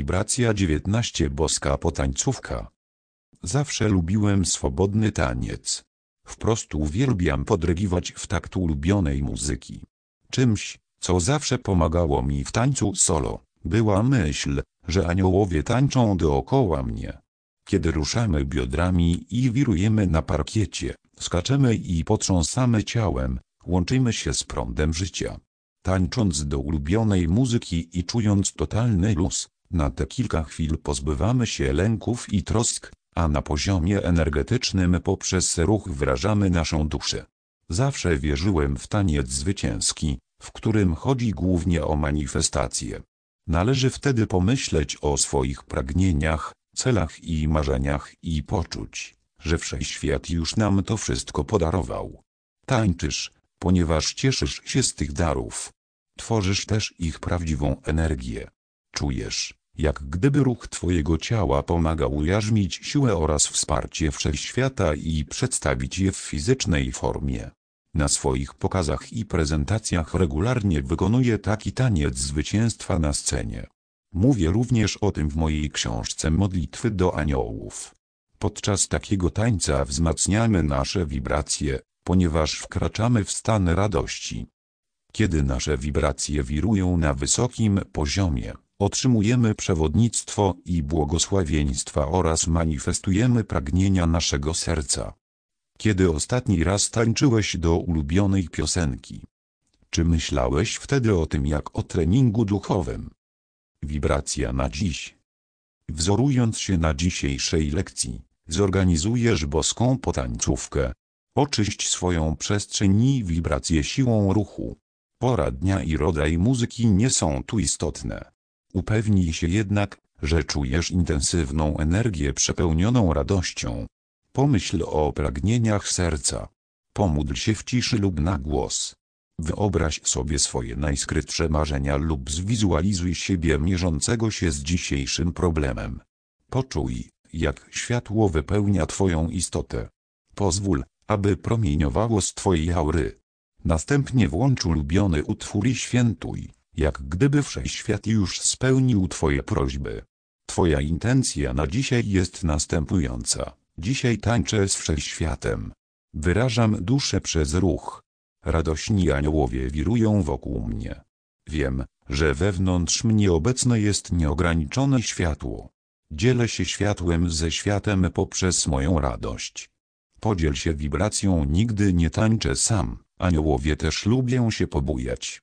Wibracja 19 Boska potańcówka. Zawsze lubiłem swobodny taniec. Wprost uwielbiam podrygiwać w takt ulubionej muzyki. Czymś, co zawsze pomagało mi w tańcu solo, była myśl, że aniołowie tańczą dookoła mnie. Kiedy ruszamy biodrami i wirujemy na parkiecie, skaczemy i potrząsamy ciałem, łączymy się z prądem życia. Tańcząc do ulubionej muzyki i czując totalny luz, na te kilka chwil pozbywamy się lęków i trosk, a na poziomie energetycznym poprzez ruch wyrażamy naszą duszę. Zawsze wierzyłem w taniec zwycięski, w którym chodzi głównie o manifestację. Należy wtedy pomyśleć o swoich pragnieniach, celach i marzeniach i poczuć, że wszechświat już nam to wszystko podarował. Tańczysz, ponieważ cieszysz się z tych darów. Tworzysz też ich prawdziwą energię. Czujesz, jak gdyby ruch Twojego ciała pomagał ujarzmić siłę oraz wsparcie wszechświata i przedstawić je w fizycznej formie. Na swoich pokazach i prezentacjach regularnie wykonuję taki taniec zwycięstwa na scenie. Mówię również o tym w mojej książce Modlitwy do Aniołów. Podczas takiego tańca wzmacniamy nasze wibracje, ponieważ wkraczamy w stan radości. Kiedy nasze wibracje wirują na wysokim poziomie, otrzymujemy przewodnictwo i błogosławieństwa oraz manifestujemy pragnienia naszego serca. Kiedy ostatni raz tańczyłeś do ulubionej piosenki? Czy myślałeś wtedy o tym jak o treningu duchowym? Wibracja na dziś. Wzorując się na dzisiejszej lekcji, zorganizujesz boską potańcówkę. Oczyść swoją przestrzeń i wibrację siłą ruchu. Pora dnia i rodzaj muzyki nie są tu istotne. Upewnij się jednak, że czujesz intensywną energię przepełnioną radością. Pomyśl o pragnieniach serca. Pomódl się w ciszy lub na głos. Wyobraź sobie swoje najskrytsze marzenia lub zwizualizuj siebie mierzącego się z dzisiejszym problemem. Poczuj, jak światło wypełnia Twoją istotę. Pozwól, aby promieniowało z Twojej aury. Następnie włącz ulubiony utwór i świętuj, jak gdyby wszechświat już spełnił Twoje prośby. Twoja intencja na dzisiaj jest następująca. Dzisiaj tańczę z wszechświatem. Wyrażam duszę przez ruch. Radośni aniołowie wirują wokół mnie. Wiem, że wewnątrz mnie obecne jest nieograniczone światło. Dzielę się światłem ze światem poprzez moją radość. Podziel się wibracją nigdy nie tańczę sam, aniołowie też lubią się pobujać.